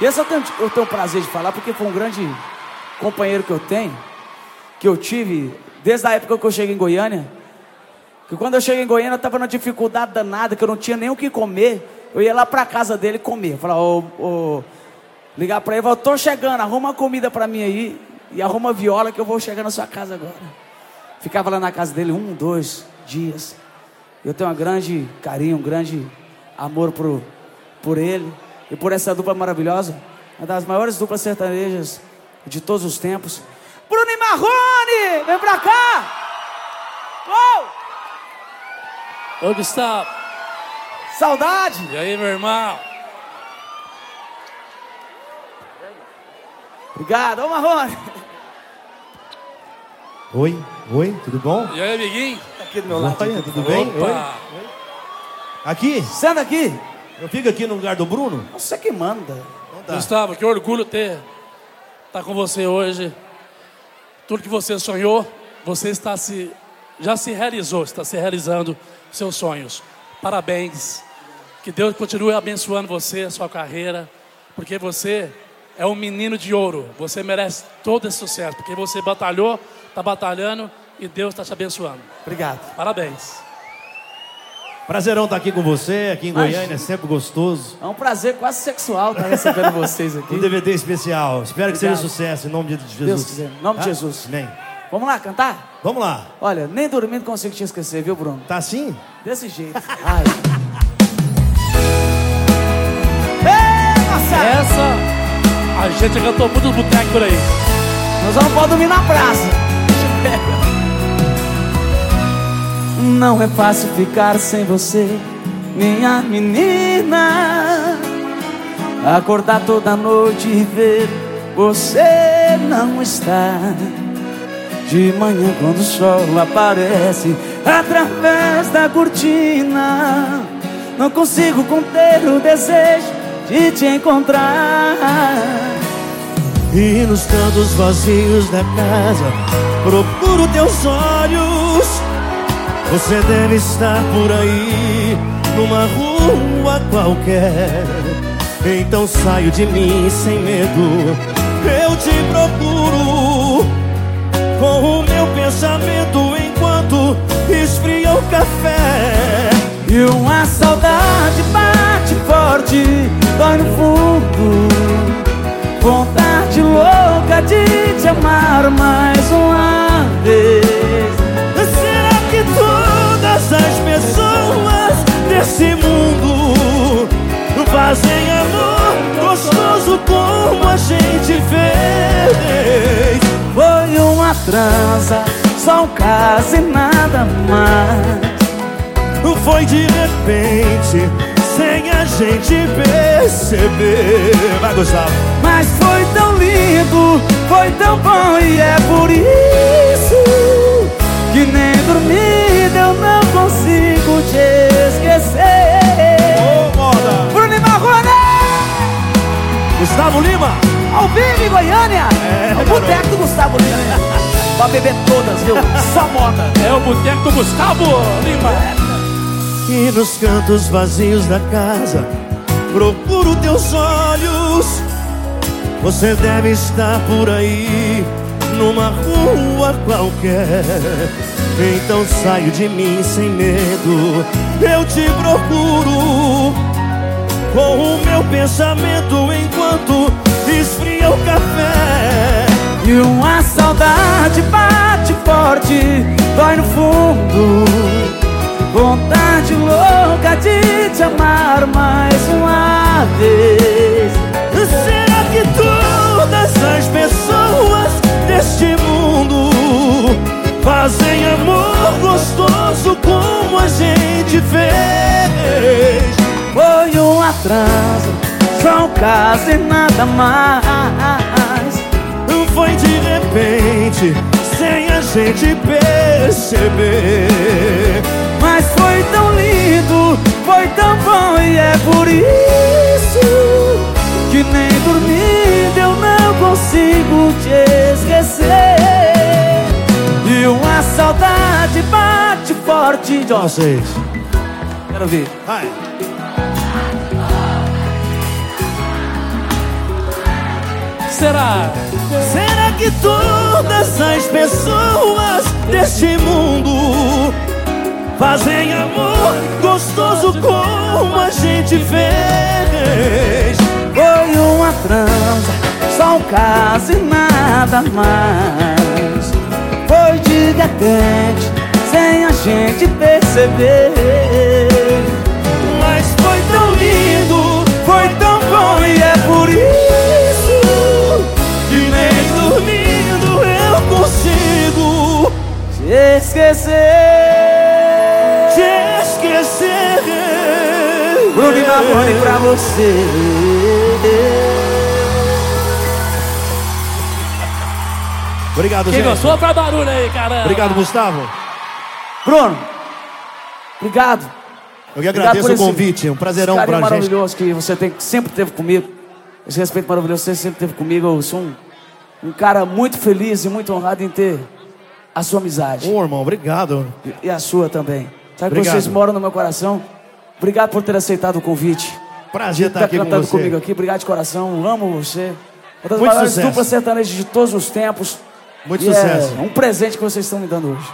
E esse eu tenho, eu tenho o prazer de falar porque foi um grande companheiro que eu tenho, que eu tive desde a época que eu cheguei em Goiânia. Que quando eu cheguei em Goiânia eu estava numa dificuldade danada, que eu não tinha nem o que comer. Eu ia lá para casa dele comer. Eu falava, ô, ô, ligar para ele, eu tô chegando, arruma uma comida para mim aí e arruma viola que eu vou chegar na sua casa agora. Ficava lá na casa dele um, dois dias. Eu tenho um grande carinho, um grande amor por, por ele e por essa dupla maravilhosa, uma das maiores duplas sertanejas de todos os tempos. Bruno e Marrone, vem pra cá! Uou! Ô Gustavo! Saudade! E aí, meu irmão? Obrigado, ô Marrone! Oi, oi, tudo bom? E aí, amiguinho? Tá aqui do meu lado. Oi, tudo bem? Oi. Opa! Aqui? Senta aqui! Eu fico aqui no lugar do Bruno? Você que manda. Então tá. Gustavo, que orgulho ter estar com você hoje. Tudo que você sonhou, você está se já se realizou, está se realizando seus sonhos. Parabéns. Que Deus continue abençoando você, sua carreira, porque você é um menino de ouro. Você merece todo esse sucesso, porque você batalhou, está batalhando e Deus está te abençoando. Obrigado. Parabéns. Prazerão estar aqui com você, aqui em Imagina. Goiânia, é sempre gostoso. É um prazer quase sexual estar recebendo vocês aqui. Um DVD especial. Espero que seja Obrigado. sucesso, em nome de Jesus. Deus quiser. Em nome de Tá? Jesus. Amém. Vamos lá, cantar? Vamos lá. Olha, nem dormindo consigo te esquecer, viu, Bruno? Tá assim? Desse jeito. Ai. Ei, nossa! Essa a gente cantou muito no boteco por aí. Nós vamos poder dormir na praça. Não é fácil ficar sem você, minha menina. Acordar toda noite e ver você não está. De manhã quando o sol aparece através da cortina, não consigo conter o desejo de te encontrar. E nos cantos vazios da casa Procuro teus olhos Você deve estar por aí Numa rua qualquer. Então saio de mim sem medo. Eu te procuro Com o meu pensamento Enquanto esfria o café. E uma saudade bate forte, dói no fundo. Vontade louca de te amar mais uma trança, só um caso e nada mais. Foi de repente, sem a gente perceber. Vai, Gustavo. Mas foi tão lindo, foi tão bom e é por isso que nem dormida eu não consigo te esquecer. Ô, moda! Bruno Marrone! Gustavo Lima! Ao vivo em Goiânia! É, o boteco do Gustavo Lima. pra beber todas, viu? Só moda. É o boteco do Gustavo Lima. E nos cantos vazios da casa Procuro teus olhos Você deve estar por aí Numa rua qualquer Então saio de mim sem medo Eu te procuro Com o meu pensamento Enquanto esfria o café E uma saudade bate forte, dói no fundo. Vontade louca de te amar mais uma vez. Será que todas as pessoas deste mundo fazem amor gostoso como a gente fez? Foi uma transa, só um caso e nada mais. Foi de repente, sem a gente perceber. Mas foi tão lindo, foi tão bom e é por isso que nem dormindo eu não consigo te esquecer. E uma saudade bate forte de Vocês. Quero ver. Vai. Será? Será que todas as pessoas deste mundo fazem amor gostoso como a gente fez? Foi uma transa, só um caso e nada mais. Foi de sem a gente perceber. Esquecer. te esquecer. Bruno e Marrone pra você. Obrigado, Quem gente. gostou, faz barulho aí, caramba. Obrigado, Gustavo. Bruno, obrigado. Eu que agradeço o convite. É um prazerão pra gente. maravilhoso que você tem, sempre teve comigo. Esse respeito maravilhoso que você sempre teve comigo. Eu sou um, um cara muito feliz e muito honrado em ter a sua amizade. Ô, irmão, obrigado. E a sua também. Sabe que Obrigado. vocês moram no meu coração. Obrigado por ter aceitado o convite. Prazer estar Tá aqui com você. comigo aqui. Obrigado de coração. Amo você. Uma das Muito maiores sucesso. duplas sertanejas de todos os tempos. Muito E sucesso. É um presente que vocês estão me dando hoje.